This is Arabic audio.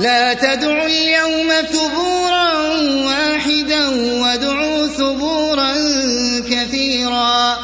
لَّا تَدْعُوا الْيَوْمَ ثُبُورًا وَاحِدًا وَادْعُوا ثُبُورًا كَثِيرًا.